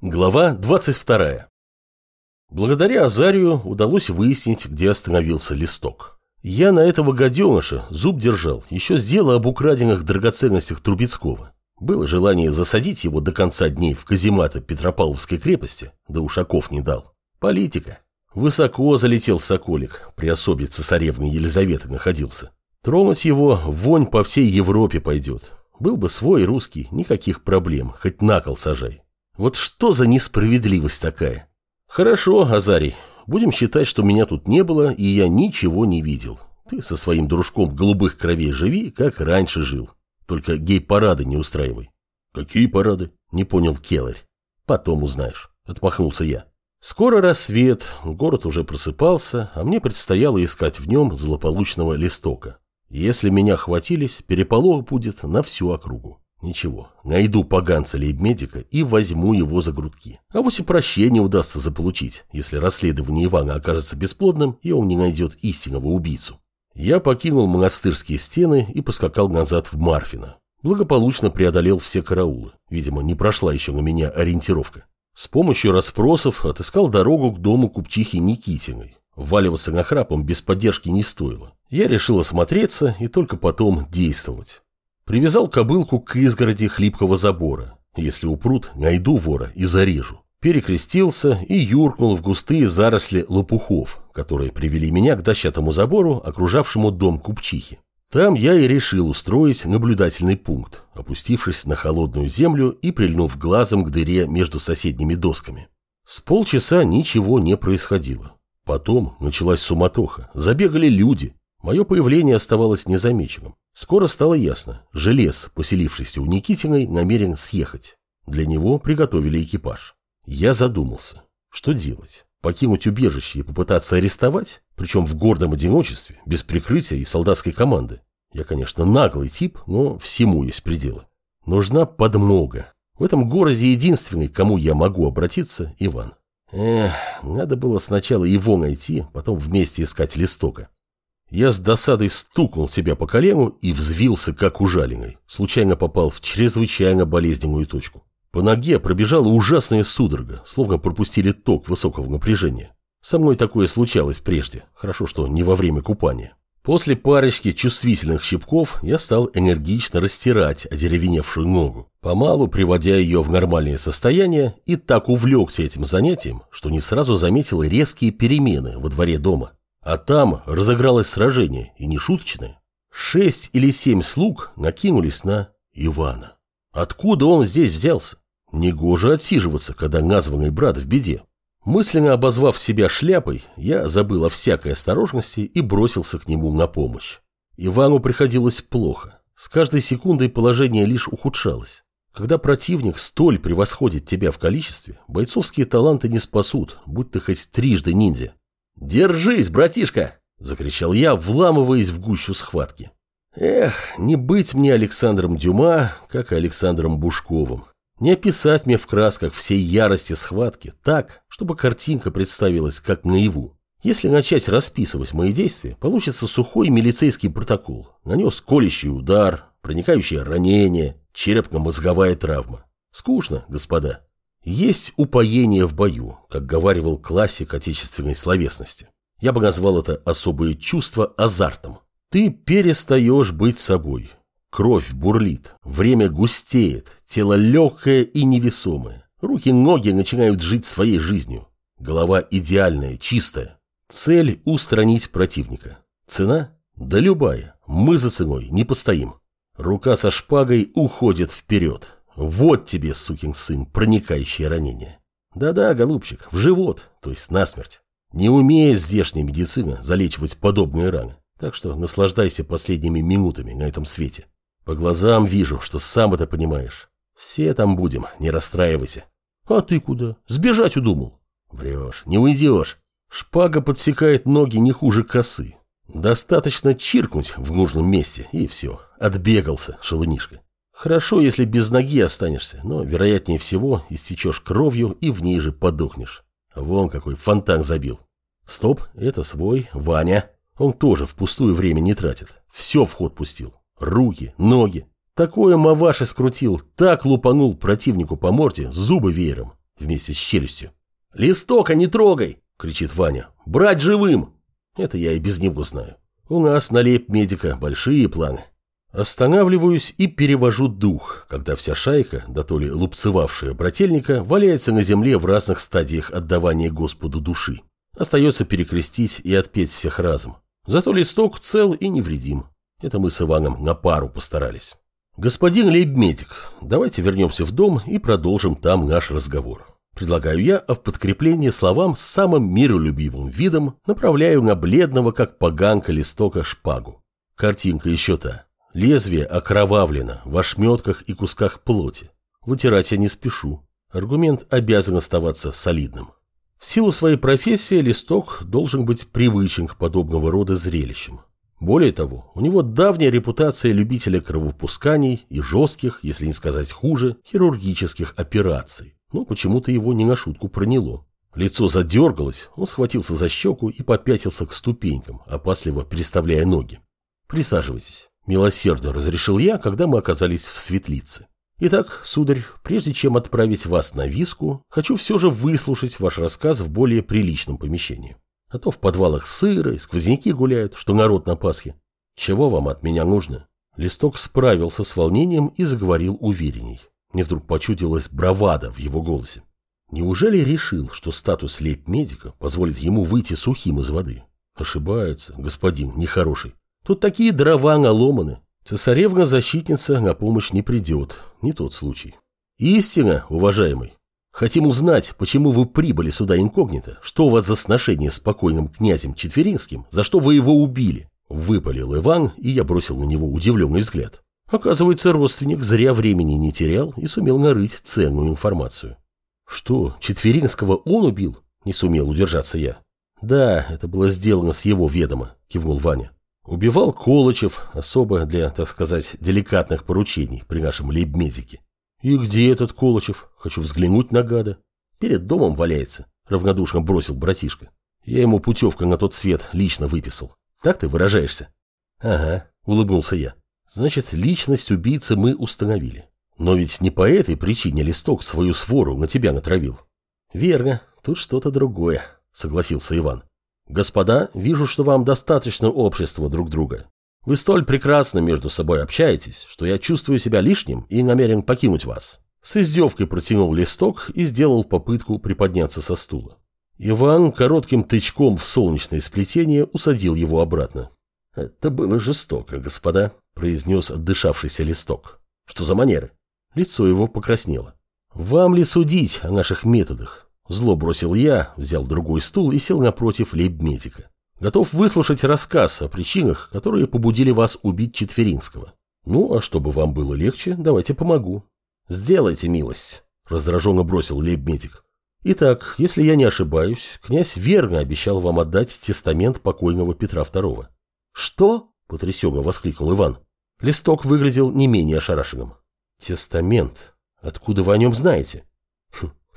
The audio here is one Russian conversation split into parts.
Глава 22. Благодаря Азарию удалось выяснить, где остановился листок. Я на этого гаденыша зуб держал, еще с об украденных драгоценностях Трубецкого. Было желание засадить его до конца дней в казематы Петропавловской крепости, да Ушаков не дал. Политика. Высоко залетел Соколик, при особе цесаревны Елизаветы находился. Тронуть его вонь по всей Европе пойдет. Был бы свой русский, никаких проблем, хоть на кол сажай. Вот что за несправедливость такая? Хорошо, Азарий, будем считать, что меня тут не было, и я ничего не видел. Ты со своим дружком голубых кровей живи, как раньше жил. Только гей-парады не устраивай. Какие парады? Не понял Келарь. Потом узнаешь, отмахнулся я. Скоро рассвет, город уже просыпался, а мне предстояло искать в нем злополучного листока. Если меня хватились, переполох будет на всю округу. Ничего, найду поганца лейб-медика и возьму его за грудки. А вот и прощение удастся заполучить, если расследование Ивана окажется бесплодным, и он не найдет истинного убийцу. Я покинул монастырские стены и поскакал назад в Марфино. Благополучно преодолел все караулы. Видимо, не прошла еще на меня ориентировка. С помощью расспросов отыскал дорогу к дому купчихи Никитиной. Валиваться на храпом без поддержки не стоило. Я решил осмотреться и только потом действовать. Привязал кобылку к изгороди хлипкого забора. Если упрут, найду вора и зарежу. Перекрестился и юркнул в густые заросли лопухов, которые привели меня к дощатому забору, окружавшему дом купчихи. Там я и решил устроить наблюдательный пункт, опустившись на холодную землю и прильнув глазом к дыре между соседними досками. С полчаса ничего не происходило. Потом началась суматоха, забегали люди. Мое появление оставалось незамеченным. Скоро стало ясно, желез, поселившийся у Никитиной, намерен съехать. Для него приготовили экипаж. Я задумался, что делать? Покинуть убежище и попытаться арестовать? Причем в гордом одиночестве, без прикрытия и солдатской команды. Я, конечно, наглый тип, но всему есть пределы. Нужна подмога. В этом городе единственный, к кому я могу обратиться, Иван. Эх, надо было сначала его найти, потом вместе искать листока. Я с досадой стукнул себя по колену и взвился, как ужаленный. Случайно попал в чрезвычайно болезненную точку. По ноге пробежала ужасная судорога, словно пропустили ток высокого напряжения. Со мной такое случалось прежде, хорошо, что не во время купания. После парочки чувствительных щипков я стал энергично растирать одеревеневшую ногу, помалу приводя ее в нормальное состояние и так увлекся этим занятием, что не сразу заметил резкие перемены во дворе дома. А там разыгралось сражение, и не шуточное. Шесть или семь слуг накинулись на Ивана. Откуда он здесь взялся? Негоже отсиживаться, когда названный брат в беде. Мысленно обозвав себя шляпой, я забыл о всякой осторожности и бросился к нему на помощь. Ивану приходилось плохо. С каждой секундой положение лишь ухудшалось. Когда противник столь превосходит тебя в количестве, бойцовские таланты не спасут, будь ты хоть трижды ниндзя. «Держись, братишка!» – закричал я, вламываясь в гущу схватки. Эх, не быть мне Александром Дюма, как и Александром Бушковым. Не описать мне в красках всей ярости схватки так, чтобы картинка представилась как наяву. Если начать расписывать мои действия, получится сухой милицейский протокол. Нанес колющий удар, проникающее ранение, черепно-мозговая травма. Скучно, господа. Есть упоение в бою, как говаривал классик отечественной словесности. Я бы назвал это особое чувство азартом. Ты перестаешь быть собой. Кровь бурлит, время густеет, тело легкое и невесомое. Руки-ноги начинают жить своей жизнью. Голова идеальная, чистая. Цель – устранить противника. Цена? Да любая. Мы за ценой не постоим. Рука со шпагой уходит вперед. Вот тебе, сукин сын, проникающее ранение. Да-да, голубчик, в живот, то есть насмерть. Не умеет здешняя медицина залечивать подобные раны. Так что наслаждайся последними минутами на этом свете. По глазам вижу, что сам это понимаешь. Все там будем, не расстраивайся. А ты куда? Сбежать удумал? Врешь, не уйдешь. Шпага подсекает ноги не хуже косы. Достаточно чиркнуть в нужном месте, и все. Отбегался, шалунишка. Хорошо, если без ноги останешься, но, вероятнее всего, истечешь кровью и в ней же подохнешь. Вон какой фонтан забил. Стоп, это свой, Ваня. Он тоже впустую время не тратит. Все в ход пустил. Руки, ноги. Такое маваши скрутил, так лупанул противнику по морде зубы веером. вместе с челюстью. «Листока не трогай!» – кричит Ваня. «Брать живым!» Это я и без него знаю. У нас на лейб-медика большие планы. Останавливаюсь и перевожу дух, когда вся шайка, да то ли лупцевавшая брательника, валяется на земле в разных стадиях отдавания Господу души. Остается перекрестить и отпеть всех разом. Зато листок цел и невредим. Это мы с Иваном на пару постарались. Господин лейб-медик, давайте вернемся в дом и продолжим там наш разговор. Предлагаю я, а в подкрепление словам с самым миролюбивым видом направляю на бледного, как поганка листока, шпагу. Картинка еще та. Лезвие окровавлено в ошметках и кусках плоти. Вытирать я не спешу. Аргумент обязан оставаться солидным. В силу своей профессии листок должен быть привычен к подобного рода зрелищам. Более того, у него давняя репутация любителя кровопусканий и жестких, если не сказать хуже, хирургических операций. Но почему-то его не на шутку проняло. Лицо задергалось, он схватился за щеку и попятился к ступенькам, опасливо переставляя ноги. «Присаживайтесь», – милосердно разрешил я, когда мы оказались в светлице. «Итак, сударь, прежде чем отправить вас на виску, хочу все же выслушать ваш рассказ в более приличном помещении. А то в подвалах сыро и сквозняки гуляют, что народ на Пасхе. Чего вам от меня нужно?» Листок справился с волнением и заговорил уверенней. Мне вдруг почудилась бравада в его голосе. Неужели решил, что статус лейб-медика позволит ему выйти сухим из воды? Ошибается, господин нехороший. Тут такие дрова наломаны. Цесаревна-защитница на помощь не придет. Не тот случай. Истина, уважаемый. Хотим узнать, почему вы прибыли сюда инкогнито, что у вас за сношение с покойным князем Четверинским, за что вы его убили. Выпалил Иван, и я бросил на него удивленный взгляд. Оказывается, родственник зря времени не терял и сумел нарыть ценную информацию. Что, Четверинского он убил? Не сумел удержаться я. Да, это было сделано с его ведома, кивнул Ваня. Убивал Колычев, особо для, так сказать, деликатных поручений при нашем лейбмедике. И где этот Колычев? Хочу взглянуть на гада. Перед домом валяется, равнодушно бросил братишка. Я ему путевку на тот свет лично выписал. Так ты выражаешься? Ага, улыбнулся я. Значит, личность убийцы мы установили. Но ведь не по этой причине листок свою свору на тебя натравил. Верно, тут что-то другое, согласился Иван. Господа, вижу, что вам достаточно общества друг друга. Вы столь прекрасно между собой общаетесь, что я чувствую себя лишним и намерен покинуть вас. С издевкой протянул листок и сделал попытку приподняться со стула. Иван коротким тычком в солнечное сплетение усадил его обратно. «Это было жестоко, господа», — произнес отдышавшийся листок. «Что за манеры?» Лицо его покраснело. «Вам ли судить о наших методах?» Зло бросил я, взял другой стул и сел напротив лейб-медика. Готов выслушать рассказ о причинах, которые побудили вас убить Четверинского. Ну, а чтобы вам было легче, давайте помогу. Сделайте милость, раздраженно бросил лейб-медик. Итак, если я не ошибаюсь, князь верно обещал вам отдать тестамент покойного Петра II. «Что?» – потрясенно воскликнул Иван. Листок выглядел не менее ошарашенным. «Тестамент? Откуда вы о нем знаете?»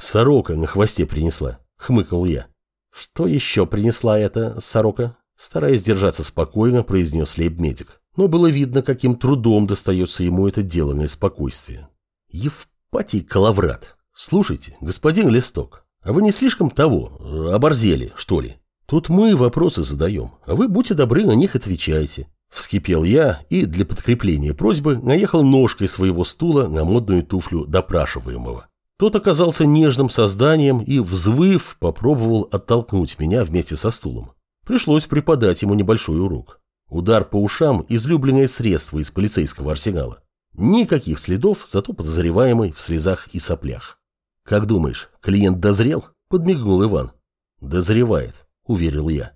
«Сорока на хвосте принесла», – хмыкнул я. «Что еще принесла эта сорока?» Стараясь держаться спокойно, произнес лейб-медик. Но было видно, каким трудом достается ему это деланное спокойствие. «Евпатий Калаврат, слушайте, господин Листок, а вы не слишком того, оборзели, что ли? Тут мы вопросы задаем, а вы, будьте добры, на них отвечайте. Вскипел я и для подкрепления просьбы наехал ножкой своего стула на модную туфлю допрашиваемого. Тот оказался нежным созданием и, взвыв, попробовал оттолкнуть меня вместе со стулом. Пришлось преподать ему небольшой урок. Удар по ушам – излюбленное средство из полицейского арсенала. Никаких следов, зато подозреваемый в слезах и соплях. «Как думаешь, клиент дозрел?» – подмигнул Иван. «Дозревает», уверил я.